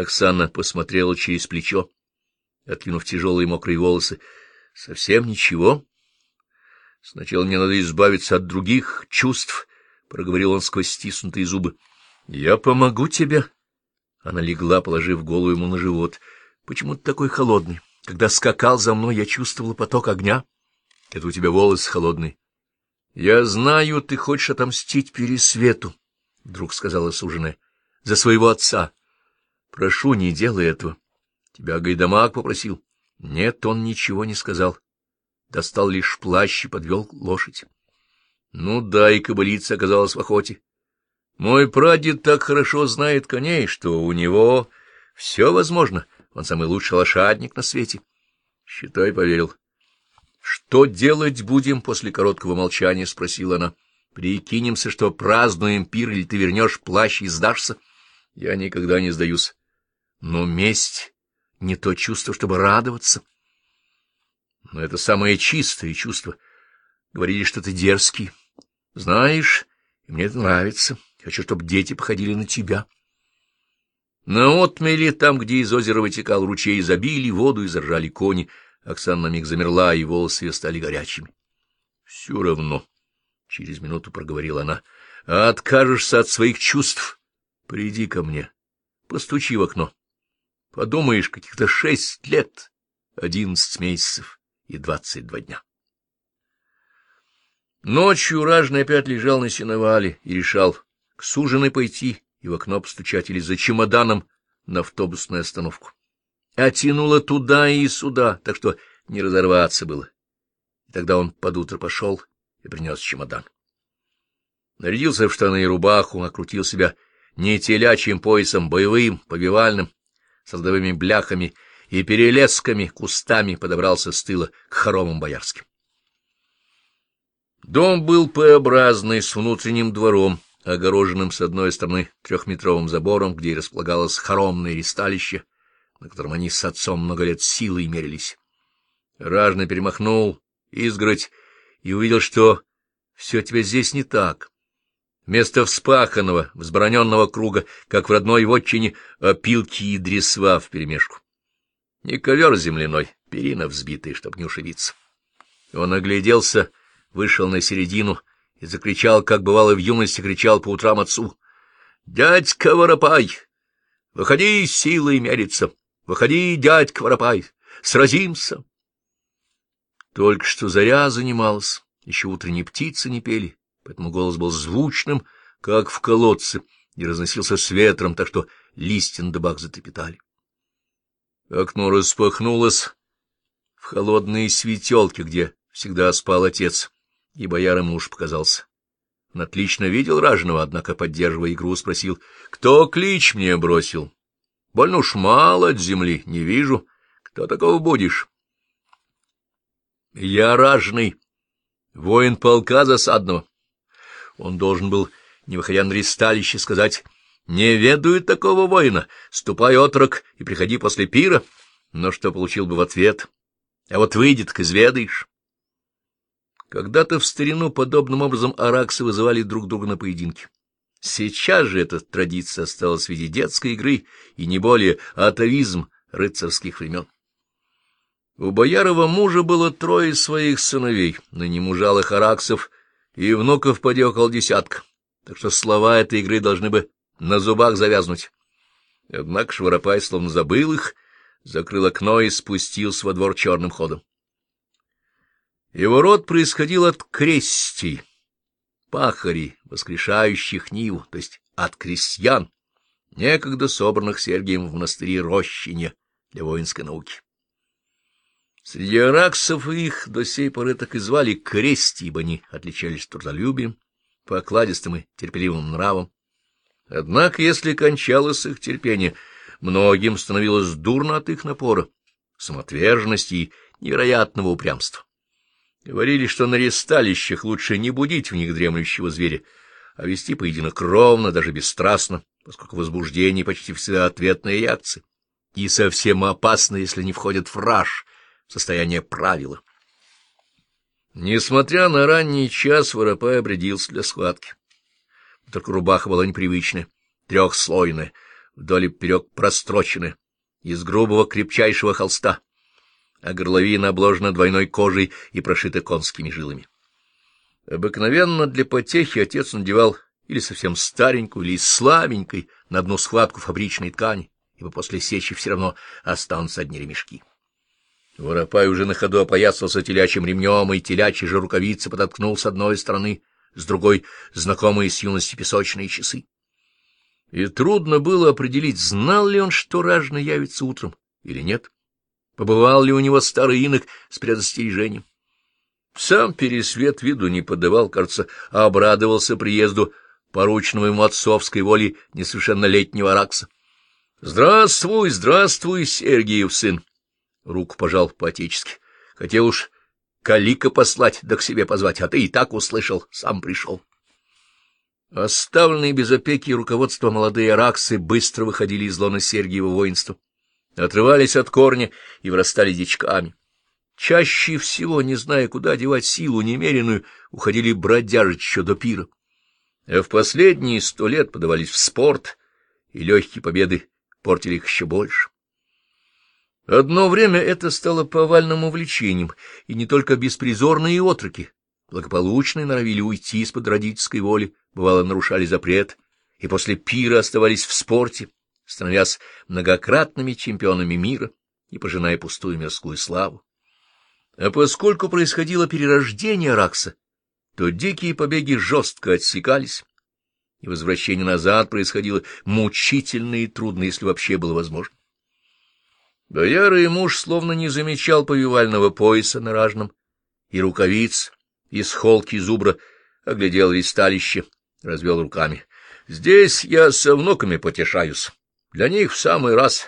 Оксана посмотрела через плечо, откинув тяжелые мокрые волосы. — Совсем ничего. Сначала мне надо избавиться от других чувств, — проговорил он сквозь стиснутые зубы. — Я помогу тебе. Она легла, положив голову ему на живот. — Почему ты такой холодный? Когда скакал за мной, я чувствовала поток огня. Это у тебя волосы холодные. — Я знаю, ты хочешь отомстить Пересвету, — вдруг сказала суженая, — за своего отца. Прошу, не делай этого. Тебя Гайдамак попросил. Нет, он ничего не сказал. Достал лишь плащ и подвел лошадь. Ну да, и кобылица оказалась в охоте. Мой прадед так хорошо знает коней, что у него все возможно. Он самый лучший лошадник на свете. Считай, поверил. — Что делать будем после короткого молчания? — спросила она. — Прикинемся, что празднуем пир, или ты вернешь плащ и сдашься? Я никогда не сдаюсь. Но месть — не то чувство, чтобы радоваться. Но это самое чистое чувство. Говорили, что ты дерзкий. Знаешь, и мне это нравится. Хочу, чтобы дети походили на тебя. На отмеле, там, где из озера вытекал ручей, забили воду и заржали кони. Оксана на миг замерла, и волосы ее стали горячими. — Все равно, — через минуту проговорила она, — откажешься от своих чувств. Приди ко мне, постучи в окно. Подумаешь, каких-то шесть лет, одиннадцать месяцев и двадцать два дня. Ночью ражный опять лежал на сеновале и решал, к суженой пойти и в окно постучать или за чемоданом на автобусную остановку. А тянуло туда и сюда, так что не разорваться было. И тогда он под утро пошел и принес чемодан. Нарядился в штаны и рубаху, окрутил себя не телячьим поясом, боевым, повивальным, с родовыми бляхами и перелесками, кустами подобрался с тыла к хоромам боярским. Дом был П-образный, с внутренним двором, огороженным с одной стороны трехметровым забором, где и располагалось хоромное ристалище, на котором они с отцом много лет силой мерились. Ражный перемахнул изгородь и увидел, что все тебе здесь не так. Вместо вспаханного, взбраненного круга, как в родной вотчине, опилки и дресва вперемешку. Не ковер земляной, перина взбитая, чтоб не ушибиться. Он огляделся, вышел на середину и закричал, как бывало в юности, кричал по утрам отцу. — Дядька Воропай! Выходи, силой мериться! Выходи, дядька Воропай! Сразимся! Только что заря занималась, еще утренние птицы не пели, поэтому голос был звучным, как в колодце, и разносился с ветром, так что листья на дыбах затрепетали. Окно распахнулось в холодные светелки, где всегда спал отец, и бояр муж показался. Он отлично видел ражного, однако, поддерживая игру, спросил, кто клич мне бросил? Больно уж мало от земли, не вижу. Кто такого будешь? Я ражный, воин полка засадного. Он должен был, не выходя на ристалище, сказать, «Не ведаю такого воина, ступай, отрок, и приходи после пира». Но что получил бы в ответ? А вот выйдет, к изведаешь. Когда-то в старину подобным образом араксы вызывали друг друга на поединки. Сейчас же эта традиция осталась в виде детской игры и не более атовизм рыцарских времен. У боярова мужа было трое своих сыновей, ныне мужалых араксов, и внуков поди около десятка, так что слова этой игры должны бы на зубах завязнуть. Однако Шваропай словно забыл их, закрыл окно и спустился во двор черным ходом. Его род происходил от крестий, пахарей, воскрешающих Ниву, то есть от крестьян, некогда собранных Сергием в монастыре Рощине для воинской науки. Среди араксов их до сей поры так и звали крести, ибо они отличались трудолюбием, покладистым и терпеливым нравом. Однако, если кончалось их терпение, многим становилось дурно от их напора, самоотверженности и невероятного упрямства. Говорили, что на ресталищах лучше не будить в них дремлющего зверя, а вести поединок ровно, даже бесстрастно, поскольку возбуждение почти всегда ответная реакция, и совсем опасно, если не входят в раж, состояние правила. Несмотря на ранний час, Воропай обрядился для схватки. Только рубаха была непривычная, трехслойная. вдоль и поперек прострочены, из грубого крепчайшего холста, а горловина обложена двойной кожей и прошита конскими жилами. Обыкновенно для потехи отец надевал или совсем старенькую, или слабенькой на одну схватку фабричной ткани, ибо после сечи все равно останутся одни ремешки. Воропай уже на ходу опоясался телячьим ремнем, и телячьи же рукавицы подоткнул с одной стороны, с другой — знакомые с юности песочные часы. И трудно было определить, знал ли он, что ражно явится утром или нет. Побывал ли у него старый инок с предостережением. Сам Пересвет виду не подавал, кажется, а обрадовался приезду порученного ему отцовской воли несовершеннолетнего Аракса. — Здравствуй, здравствуй, Сергиев сын! — руку пожал по-отечески. — Хотел уж Калика послать, да к себе позвать, а ты и так услышал, сам пришел. Оставленные без опеки и руководства молодые араксы быстро выходили из лона Сергиева воинства, отрывались от корня и вырастали дичками. Чаще всего, не зная, куда девать силу немеренную, уходили бродяжить еще до пира. А в последние сто лет подавались в спорт, и легкие победы портили их еще больше. Одно время это стало повальным увлечением, и не только беспризорные отроки, благополучные норовили уйти из-под родительской воли, бывало, нарушали запрет, и после пира оставались в спорте, становясь многократными чемпионами мира и пожиная пустую мирскую славу. А поскольку происходило перерождение Ракса, то дикие побеги жестко отсекались, и возвращение назад происходило мучительно и трудно, если вообще было возможно. Боярый муж словно не замечал повивального пояса на ражном и рукавиц из холки зубра, оглядел листалище, развел руками. — Здесь я со внуками потешаюсь. Для них в самый раз,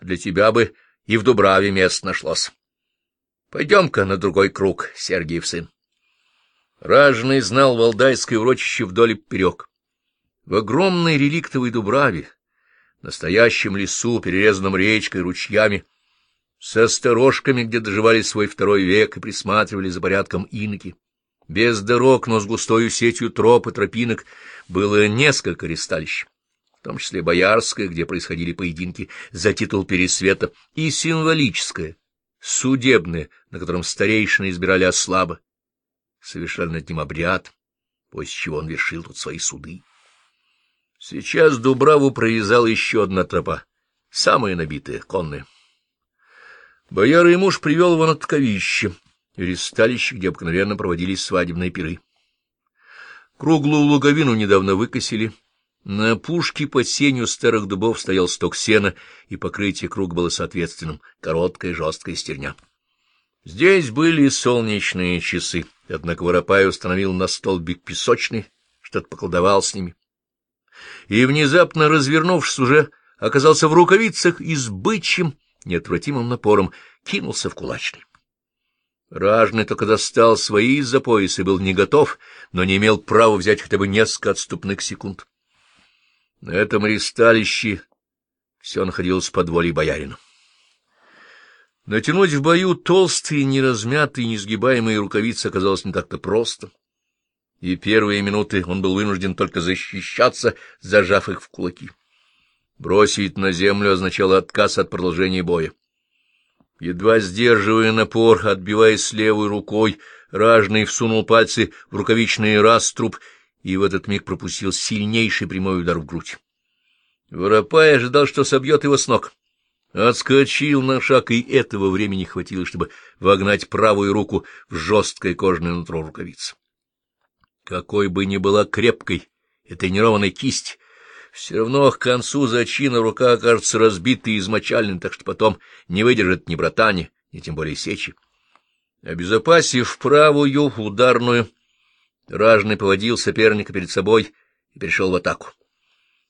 для тебя бы и в Дубраве мест нашлось. Пойдем-ка на другой круг, Сергиев сын. Ражный знал валдайское урочище вдоль и поперек. В огромной реликтовой Дубраве, настоящем лесу, перерезанном речкой, ручьями, со сторожками, где доживали свой второй век и присматривали за порядком иноки. Без дорог, но с густою сетью троп и тропинок было несколько ресталищ, в том числе Боярское, где происходили поединки за титул Пересвета, и символическое, судебное, на котором старейшины избирали ослаба, совершали над ним обряд, после чего он вершил тут свои суды. Сейчас Дубраву провязала еще одна тропа, самая набитая, конная. Боярый муж привел его на тковище, ресталище, где обыкновенно проводились свадебные пиры. Круглую луговину недавно выкосили. На пушке под сенью старых дубов стоял сток сена, и покрытие круг было соответственным — короткая жесткая стерня. Здесь были солнечные часы, однако Воропай установил на столбик песочный, что-то поколдовал с ними. И, внезапно развернувшись, уже оказался в рукавицах и с бычьим, неотвратимым напором кинулся в кулачный. Ражный только достал свои из-за пояса и был не готов, но не имел права взять хотя бы несколько отступных секунд. На этом ристалище все находилось под волей боярина. Натянуть в бою толстые, неразмятые, несгибаемые рукавицы оказалось не так-то просто, и первые минуты он был вынужден только защищаться, зажав их в кулаки. Бросить на землю означало отказ от продолжения боя. Едва сдерживая напор, отбиваясь левой рукой, ражный всунул пальцы в рукавичный раструб и в этот миг пропустил сильнейший прямой удар в грудь. Воропай ожидал, что собьет его с ног. Отскочил на шаг, и этого времени хватило, чтобы вогнать правую руку в жесткое кожаное нутро рукавицы. Какой бы ни была крепкой и тренированной кисть, все равно к концу зачина рука окажется разбитой и измочальной, так что потом не выдержит ни братани, ни тем более сечи. Обезопасив правую ударную, ражный поводил соперника перед собой и перешел в атаку.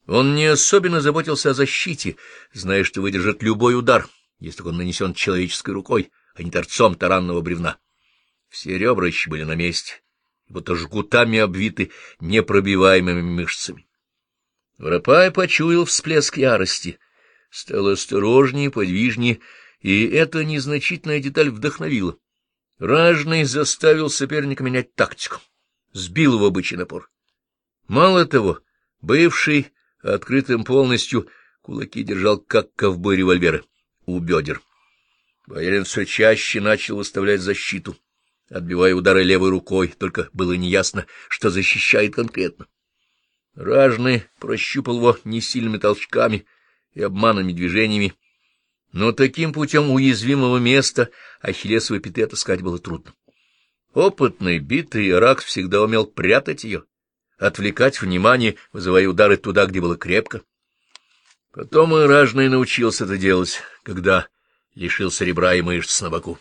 Он не особенно заботился о защите, зная, что выдержит любой удар, если он нанесен человеческой рукой, а не торцом таранного бревна. Все ребра еще были на месте, будто жгутами обвиты непробиваемыми мышцами. Воропай почуял всплеск ярости, стал осторожнее, подвижнее, и эта незначительная деталь вдохновила. Ражный заставил соперника менять тактику, сбил его бычий напор. Мало того, бывший открытым полностью Кулаки держал, как ковбой револьверы, у бедер. Боярин все чаще начал выставлять защиту, отбивая удары левой рукой, только было неясно, что защищает конкретно. Ражный прощупал его несильными толчками и обманными движениями, но таким путем уязвимого места ахиллесовой пяты отыскать было трудно. Опытный, битый рак всегда умел прятать ее, отвлекать внимание, вызывая удары туда, где было крепко. Потом и ражный научился это делать, когда лишился ребра и мышц на боку.